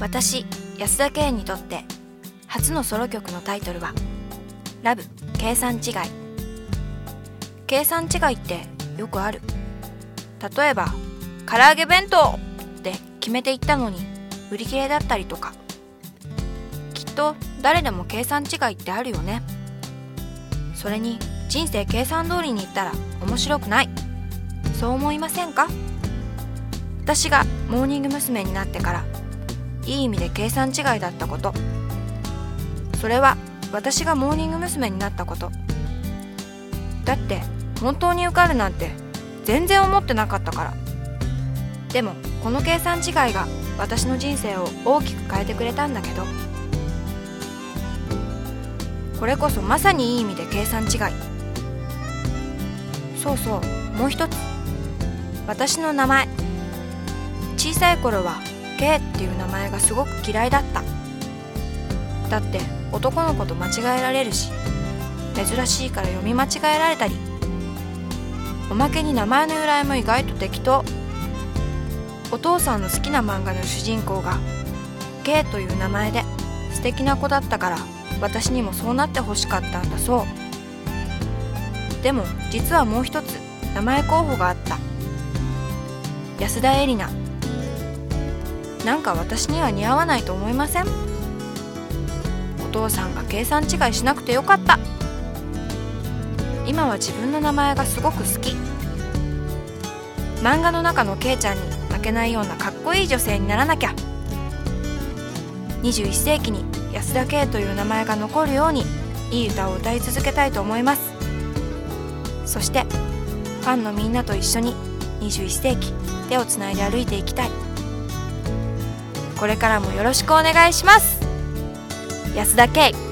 私安田圭にとって初のソロ曲のタイトルは「ラブ計算違い」計算違いってよくある。例えば「唐揚げ弁当!」って決めていったのに売り切れだったりとか。きっと誰でも計算違いってあるよね。それに人生計算通りにいったら面白くない。そう思いませんか？私がモーニング娘。になってからいい意味で計算違いだったこと。それは私がモーニング娘。になったこと。だって本当に受かるなんて全然思ってなかったから。でもこの計算違いが私の人生を大きく変えてくれたんだけど。これこそまさにいい意味で計算違い。そうそうもう一つ。私の名前。小さい頃は K っていう名前がすごく嫌いだった。だって男の子と間違えられるし珍しいから読み間違えられたり。おまけに名前の由来も意外と適当。お父さんの好きな漫画の主人公が K という名前で素敵な子だったから私にもそうなってほしかったんだそう。でも実はもう一つ名前候補があった。安田絵里奈。なんか私には似合わないと思いません。お父さんが計算違いしなくてよかった。今は自分の名前がすごく好き。漫画の中のケイちゃんに負けないようなかっこいい女性にならなきゃ。21世紀に安田圭という名前が残るようにいい歌を歌い続けたいと思います。そしてファンのみんなと一緒に21世紀手をつないで歩いていきたい。これからもよろしくお願いします。安田圭。